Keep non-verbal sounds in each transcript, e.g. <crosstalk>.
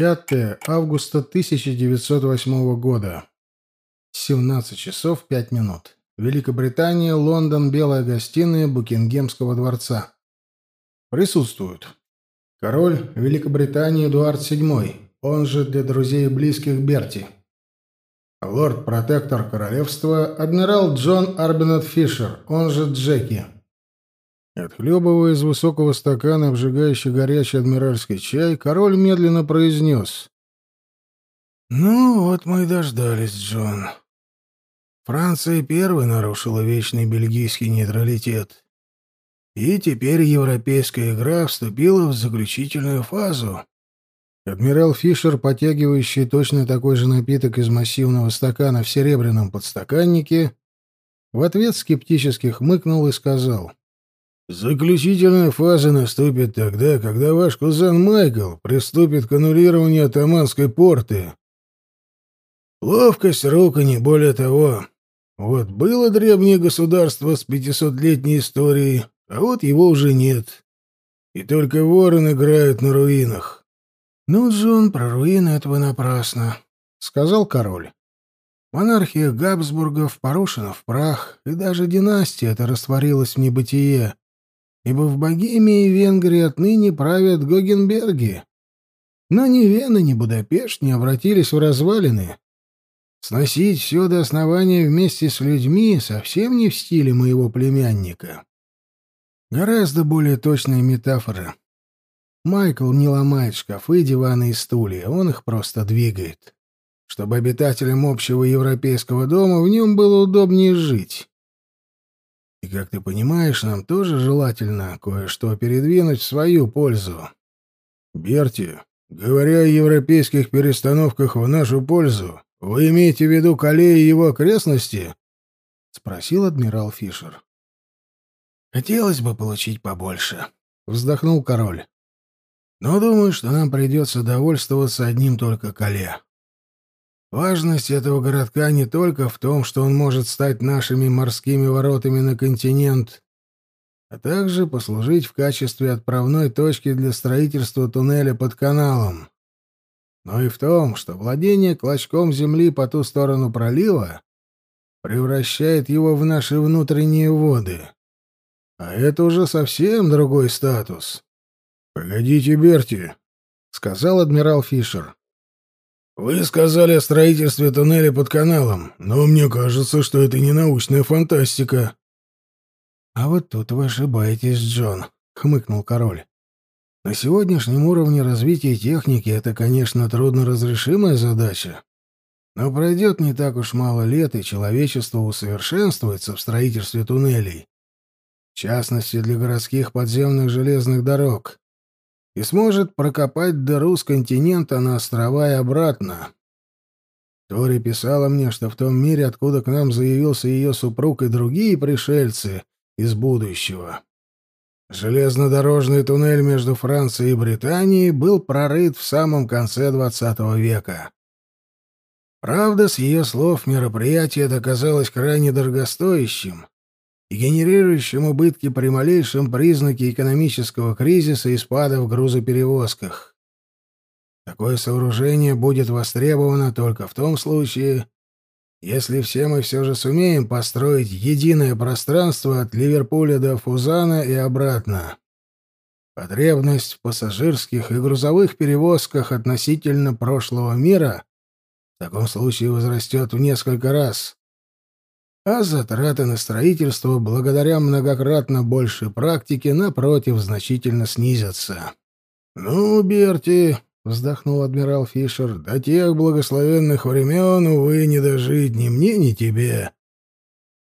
5 августа 1908 года. 17 часов 5 минут. Великобритания, Лондон, Белая гостиная Букингемского дворца. Присутствуют. Король Великобритании Эдуард VII, он же для друзей и близких Берти. Лорд-протектор королевства адмирал Джон Арбинет Фишер, он же Джеки. Отхлебывая из высокого стакана обжигающий горячий адмиральский чай, король медленно произнес. «Ну, вот мы и дождались, Джон. Франция первой нарушила вечный бельгийский нейтралитет. И теперь европейская игра вступила в заключительную фазу». Адмирал Фишер, потягивающий точно такой же напиток из массивного стакана в серебряном подстаканнике, в ответ скептически хмыкнул и сказал — Заключительная фаза наступит тогда, когда ваш кузен Майкл приступит к аннулированию атаманской порты. Ловкость рук и не более того. Вот было древнее государство с пятисотлетней историей, а вот его уже нет. И только ворон играет на руинах. — Ну, Джон, про руины этого напрасно, — сказал король. Монархия Габсбургов порушена в прах, и даже династия эта растворилась в небытие ибо в Богемии и Венгрии отныне правят Гогенберги. Но ни Вена, ни Будапешт не обратились в развалины. Сносить все до основания вместе с людьми совсем не в стиле моего племянника. Гораздо более точная метафора. Майкл не ломает шкафы, диваны и стулья, он их просто двигает, чтобы обитателям общего европейского дома в нем было удобнее жить. И, как ты понимаешь, нам тоже желательно кое-что передвинуть в свою пользу. Берти, говоря о европейских перестановках в нашу пользу, вы имеете в виду Кале и его окрестности? — спросил адмирал Фишер. «Хотелось бы получить побольше», — вздохнул король. «Но думаю, что нам придется довольствоваться одним только Кале. Важность этого городка не только в том, что он может стать нашими морскими воротами на континент, а также послужить в качестве отправной точки для строительства туннеля под каналом, но и в том, что владение клочком земли по ту сторону пролива превращает его в наши внутренние воды. А это уже совсем другой статус. — Погодите, Берти, — сказал адмирал Фишер. Вы сказали о строительстве туннеля под каналом, но мне кажется, что это не научная фантастика. А вот тут вы ошибаетесь, Джон, хмыкнул король. На сегодняшнем уровне развития техники это, конечно, трудноразрешимая задача. Но пройдет не так уж мало лет, и человечество усовершенствуется в строительстве туннелей. В частности, для городских подземных железных дорог и сможет прокопать дыру с континента на острова и обратно. Тори писала мне, что в том мире, откуда к нам заявился ее супруг и другие пришельцы из будущего, железнодорожный туннель между Францией и Британией был прорыт в самом конце XX века. Правда, с ее слов, мероприятие это казалось крайне дорогостоящим, генерирующим убытки при малейшем признаке экономического кризиса и спада в грузоперевозках. Такое сооружение будет востребовано только в том случае, если все мы все же сумеем построить единое пространство от Ливерпуля до Фузана и обратно. Потребность в пассажирских и грузовых перевозках относительно прошлого мира в таком случае возрастет в несколько раз а затраты на строительство благодаря многократно большей практике, напротив, значительно снизятся. «Ну, Берти», — вздохнул адмирал Фишер, — «до тех благословенных времен, увы, не дожить ни мне, ни тебе.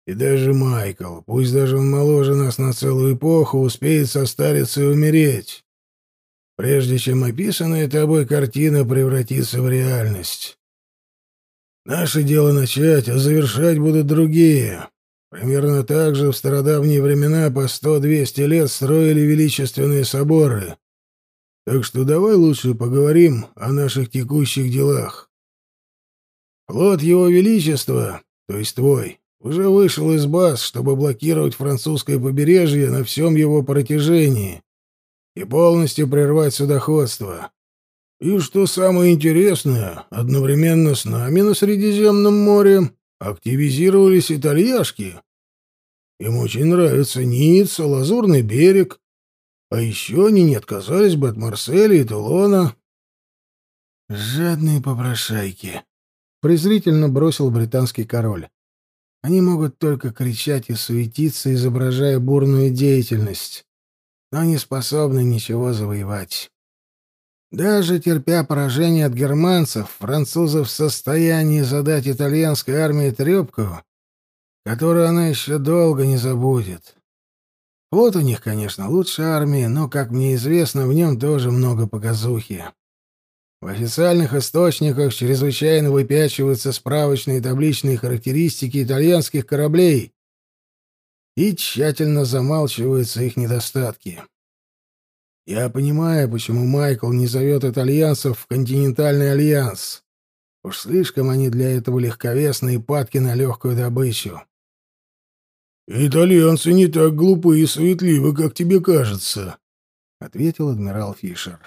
И даже Майкл, пусть даже он моложе нас на целую эпоху, успеет состариться и умереть, прежде чем описанная тобой картина превратится в реальность». Наше дело начать, а завершать будут другие. Примерно так же в стародавние времена по сто-двести лет строили величественные соборы. Так что давай лучше поговорим о наших текущих делах. Флот Его Величества, то есть твой, уже вышел из баз, чтобы блокировать французское побережье на всем его протяжении и полностью прервать судоходство. И что самое интересное, одновременно с нами на Средиземном море активизировались итальяшки. Им очень нравится Ницца, Лазурный берег, а еще они не отказались бы от Марселя и Тулона. «Жадные попрошайки», — презрительно бросил британский король. «Они могут только кричать и суетиться, изображая бурную деятельность, но не способны ничего завоевать». Даже терпя поражение от германцев, французы в состоянии задать итальянской армии трепку, которую она еще долго не забудет. Вот у них, конечно, лучшая армия, но, как мне известно, в нем тоже много показухи. В официальных источниках чрезвычайно выпячиваются справочные табличные характеристики итальянских кораблей и тщательно замалчиваются их недостатки. Я понимаю, почему Майкл не зовет итальянцев в континентальный альянс. Уж слишком они для этого легковесны и падки на легкую добычу. «Итальянцы не так глупы и суетливы, как тебе кажется», — ответил адмирал Фишер.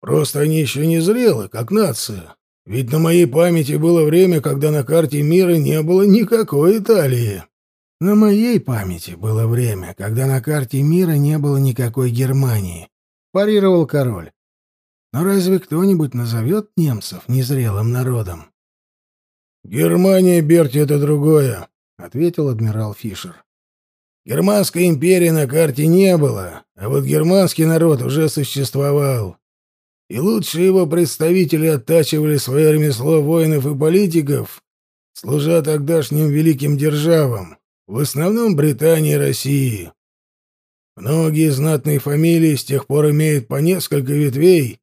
«Просто они еще не зрелы, как нация. Ведь на моей памяти было время, когда на карте мира не было никакой Италии». На моей памяти было время, когда на карте мира не было никакой Германии, парировал король. Но разве кто-нибудь назовет немцев незрелым народом? Германия, Берти, это другое, ответил адмирал Фишер. Германской империи на карте не было, а вот германский народ уже существовал. И лучшие его представители оттачивали свое ремесло воинов и политиков, служа тогдашним великим державам в основном Британии и России. Многие знатные фамилии с тех пор имеют по несколько ветвей,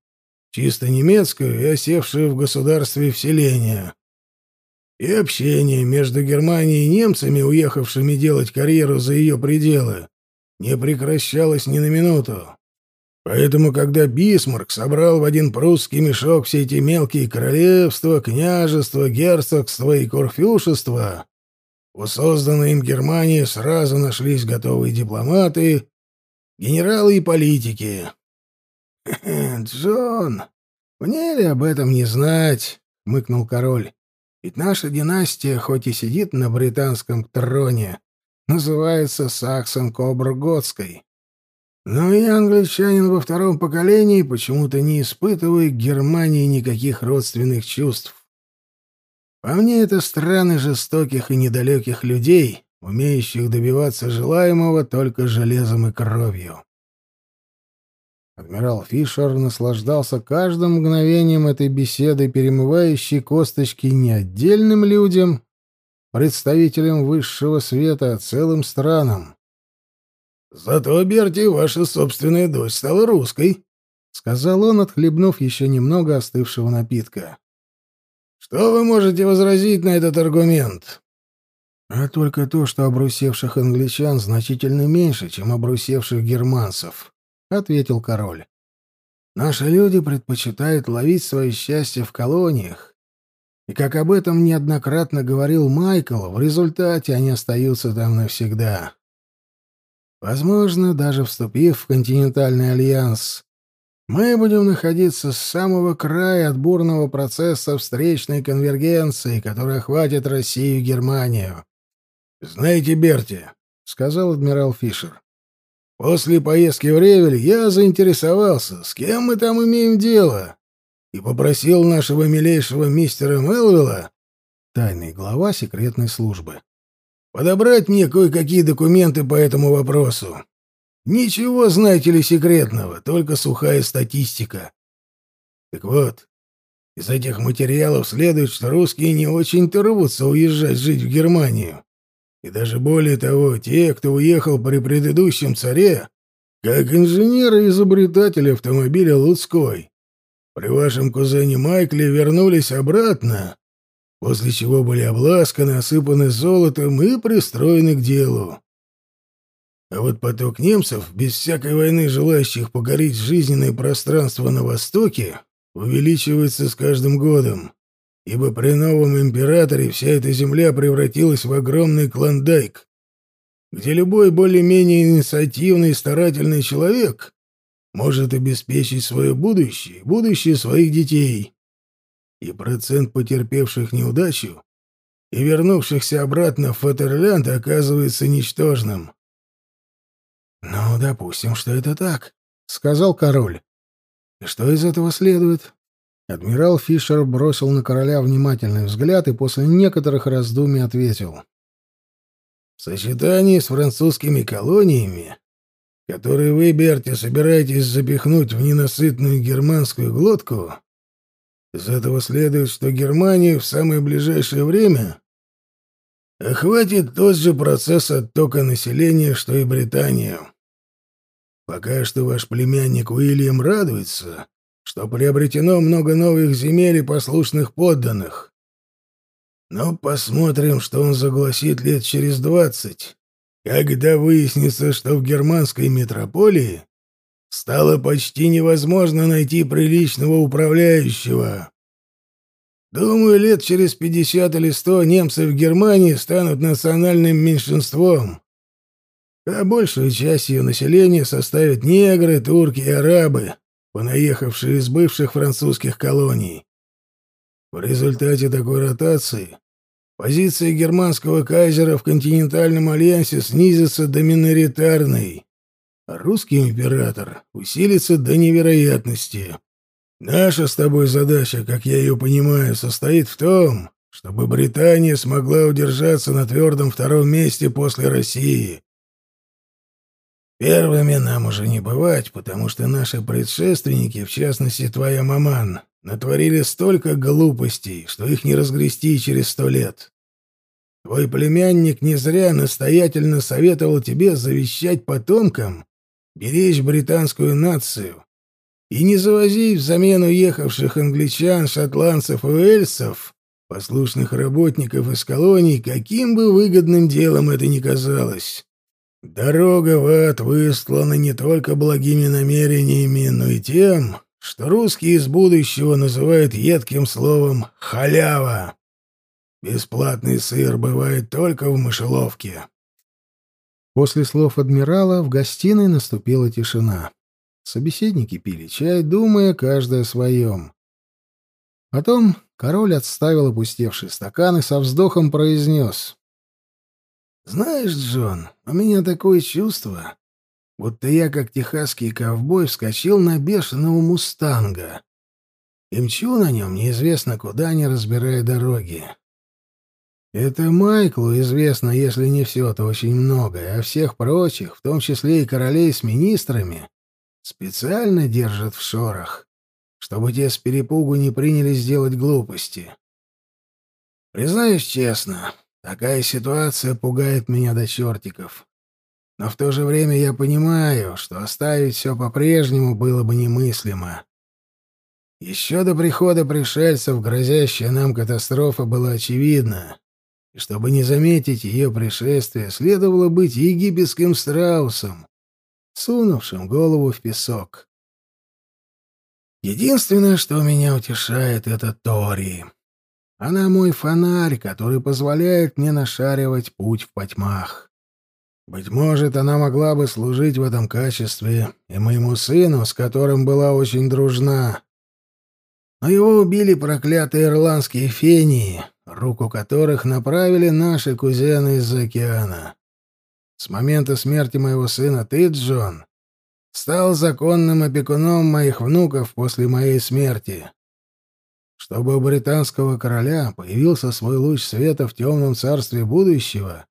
чисто немецкую и осевшую в государстве вселения. И общение между Германией и немцами, уехавшими делать карьеру за ее пределы, не прекращалось ни на минуту. Поэтому, когда Бисмарк собрал в один прусский мешок все эти мелкие королевства, княжества, герцогства и курфюшества, у созданной им Германии сразу нашлись готовые дипломаты, генералы и политики. «Джон, мне ли об этом не знать?» — мыкнул король. «Ведь наша династия, хоть и сидит на британском троне, называется Саксон-Кобурготской. Но и англичанин во втором поколении почему-то не испытывает к Германии никаких родственных чувств. По мне, это страны жестоких и недалеких людей, умеющих добиваться желаемого только железом и кровью. Адмирал Фишер наслаждался каждым мгновением этой беседы, перемывающей косточки не отдельным людям, представителям высшего света, а целым странам. «Зато, Берти, ваша собственная дочь стала русской», — сказал он, отхлебнув еще немного остывшего напитка. Что вы можете возразить на этот аргумент? А только то, что обрусевших англичан значительно меньше, чем обрусевших германцев, ответил король. Наши люди предпочитают ловить свое счастье в колониях. И как об этом неоднократно говорил Майкл, в результате они остаются там навсегда. Возможно, даже вступив в континентальный альянс, мы будем находиться с самого края от бурного процесса встречной конвергенции, которая охватит Россию и Германию. «Знаете, Берти», — сказал адмирал Фишер, — «после поездки в Ревель я заинтересовался, с кем мы там имеем дело, и попросил нашего милейшего мистера Мелвилла, тайный глава секретной службы, подобрать мне кое-какие документы по этому вопросу. Ничего, знаете ли, секретного, только сухая статистика. Так вот, из этих материалов следует, что русские не очень-то рвутся уезжать жить в Германию. И даже более того, те, кто уехал при предыдущем царе, как инженеры и изобретатели автомобиля Луцкой, при вашем кузене Майкле вернулись обратно, после чего были обласканы, осыпаны золотом и пристроены к делу. А вот поток немцев, без всякой войны желающих погореть жизненное пространство на Востоке, увеличивается с каждым годом, ибо при новом императоре вся эта земля превратилась в огромный клондайк, где любой более-менее инициативный и старательный человек может обеспечить свое будущее, будущее своих детей. И процент потерпевших неудачу и вернувшихся обратно в Фатерлянд оказывается ничтожным. «Ну, допустим, что это так», — сказал король. «И что из этого следует?» Адмирал Фишер бросил на короля внимательный взгляд и после некоторых раздумий ответил. «В сочетании с французскими колониями, которые вы, Берти, собираетесь запихнуть в ненасытную германскую глотку, из этого следует, что Германию в самое ближайшее время охватит тот же процесс оттока населения, что и Британию. Пока что ваш племянник Уильям радуется, что приобретено много новых земель и послушных подданных. Но посмотрим, что он загласит лет через двадцать, когда выяснится, что в германской метрополии стало почти невозможно найти приличного управляющего. Думаю, лет через пятьдесят или сто немцы в Германии станут национальным меньшинством, а большую часть ее населения составят негры, турки и арабы, понаехавшие из бывших французских колоний. В результате такой ротации позиция германского кайзера в континентальном альянсе снизится до миноритарной, а русский император усилится до невероятности. Наша с тобой задача, как я ее понимаю, состоит в том, чтобы Британия смогла удержаться на твердом втором месте после России. Первыми нам уже не бывать, потому что наши предшественники, в частности твоя маман, натворили столько глупостей, что их не разгрести через сто лет. Твой племянник не зря настоятельно советовал тебе завещать потомкам беречь британскую нацию и не завозить взамен уехавших англичан, шотландцев и уэльсов, послушных работников из колоний, каким бы выгодным делом это ни казалось. Дорога в ад выслана не только благими намерениями, но и тем, что русские из будущего называют едким словом «халява». Бесплатный сыр бывает только в мышеловке. После слов адмирала в гостиной наступила тишина. Собеседники пили чай, думая каждый о своем. Потом король отставил опустевший стакан и со вздохом произнес. «Знаешь, Джон, у меня такое чувство, будто я, как техасский ковбой, вскочил на бешеного мустанга и мчу на нем неизвестно куда, не разбирая дороги. Это Майклу известно, если не все, то очень многое, а всех прочих, в том числе и королей с министрами, специально держат в шорах, чтобы те с перепугу не принялись делать глупости. Признаюсь честно, такая ситуация пугает меня до чертиков. Но в то же время я понимаю, что оставить все по-прежнему было бы немыслимо. Еще до прихода пришельцев грозящая нам катастрофа была очевидна и чтобы не заметить ее пришествие, следовало быть египетским страусом, сунувшим голову в песок. Единственное, что меня утешает, — это Тори. Она мой фонарь, который позволяет мне нашаривать путь в потьмах. Быть может, она могла бы служить в этом качестве и моему сыну, с которым была очень дружна. Но его убили проклятые ирландские фении, руку которых направили наши кузены из океана. С момента смерти моего сына ты, Джон, стал законным опекуном моих внуков после моей смерти. Чтобы у британского короля появился свой луч света в темном царстве будущего,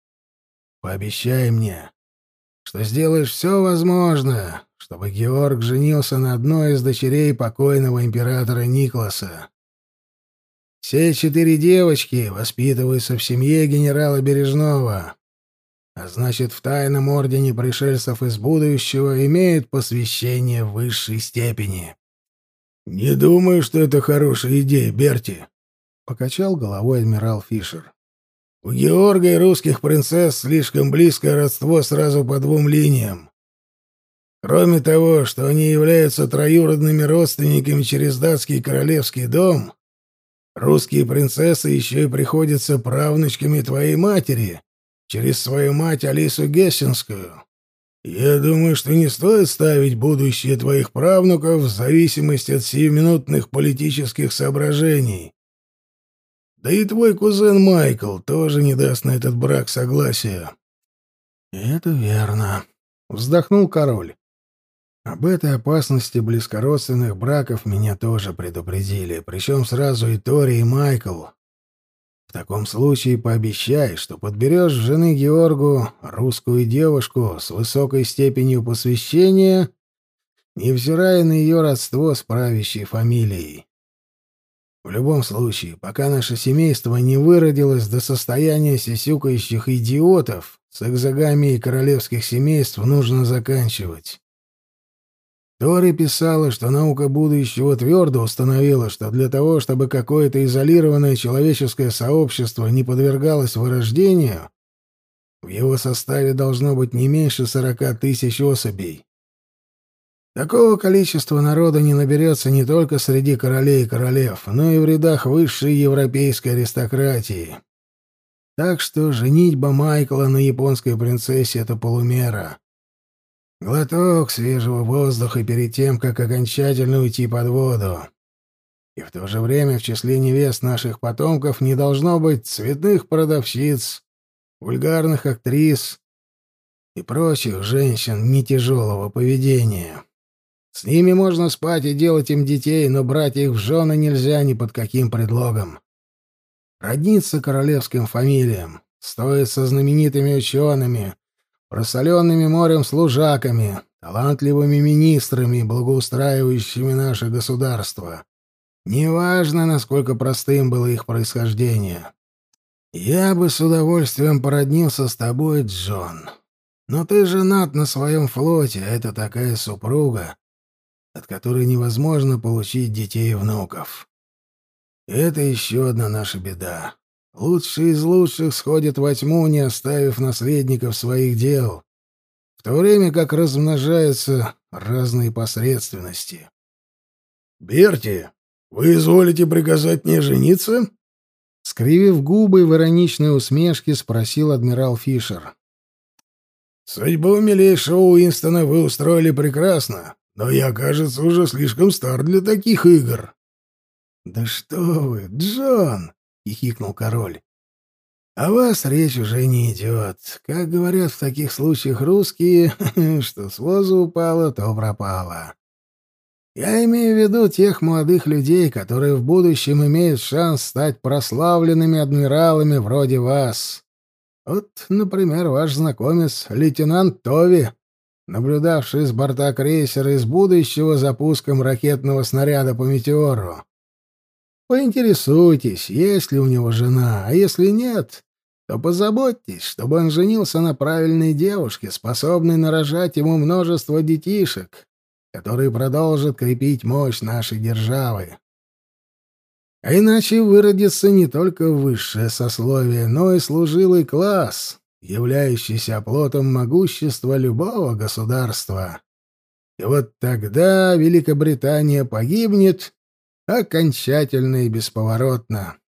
пообещай мне, что сделаешь все возможное, чтобы Георг женился на одной из дочерей покойного императора Никласа. Все четыре девочки воспитываются в семье генерала Бережного, а значит, в тайном ордене пришельцев из будущего имеют посвящение высшей степени. «Не думаю, что это хорошая идея, Берти», — покачал головой адмирал Фишер. «У Георга и русских принцесс слишком близкое родство сразу по двум линиям. Кроме того, что они являются троюродными родственниками через датский королевский дом, Русские принцессы еще и приходятся правнучками твоей матери через свою мать Алису Гессенскую. Я думаю, что не стоит ставить будущее твоих правнуков в зависимости от сиюминутных политических соображений. Да и твой кузен Майкл тоже не даст на этот брак согласия. Это верно, вздохнул король. Об этой опасности близкородственных браков меня тоже предупредили, причем сразу и Тори, и Майкл. Таком случае пообещай, что подберешь жены Георгу русскую девушку с высокой степенью посвящения, невзирая на ее родство с правящей фамилией. В любом случае, пока наше семейство не выродилось до состояния сисюкающих идиотов, с экзогамией королевских семейств нужно заканчивать. Тори писала, что наука будущего твердо установила, что для того, чтобы какое-то изолированное человеческое сообщество не подвергалось вырождению, в его составе должно быть не меньше сорока тысяч особей. Такого количества народа не наберется не только среди королей и королев, но и в рядах высшей европейской аристократии. Так что женитьба Майкла на японской принцессе — это полумера. Глоток свежего воздуха перед тем, как окончательно уйти под воду. И в то же время в числе невест наших потомков не должно быть цветных продавщиц, вульгарных актрис и прочих женщин не поведения. С ними можно спать и делать им детей, но брать их в жены нельзя ни под каким предлогом. Родниться королевским фамилиям, стоит со знаменитыми учеными, просоленными морем служаками, талантливыми министрами, благоустраивающими наше государство. Неважно, насколько простым было их происхождение. Я бы с удовольствием породнился с тобой, Джон. Но ты женат на своем флоте, а это такая супруга, от которой невозможно получить детей и внуков. Это еще одна наша беда. Лучшие из лучших сходят во тьму, не оставив наследников своих дел, в то время как размножаются разные посредственности. «Берти, вы изволите приказать мне жениться?» Скривив губы в ироничной усмешке, спросил адмирал Фишер. «Судьбу милейшего Уинстона вы устроили прекрасно, но я, кажется, уже слишком стар для таких игр». «Да что вы, Джон!» — хихикнул король. «О вас речь уже не идет. Как говорят в таких случаях русские, <laughs> что с воза упало, то пропало. Я имею в виду тех молодых людей, которые в будущем имеют шанс стать прославленными адмиралами вроде вас. Вот, например, ваш знакомец, лейтенант Тови, наблюдавший с борта крейсера из будущего запуском ракетного снаряда по метеору. Поинтересуйтесь, есть ли у него жена, а если нет, то позаботьтесь, чтобы он женился на правильной девушке, способной нарожать ему множество детишек, которые продолжат крепить мощь нашей державы. А иначе выродится не только высшее сословие, но и служилый класс, являющийся оплотом могущества любого государства. И вот тогда Великобритания погибнет окончательно и бесповоротно.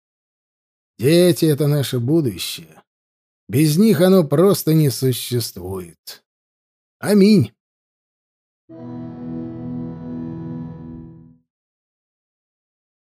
Дети — это наше будущее. Без них оно просто не существует. Аминь.